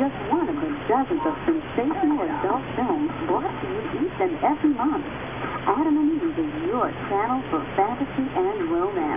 just one of the dozens of sensational adult films brought to you each and every month. Adam and Eve is your channel for fantasy and romance.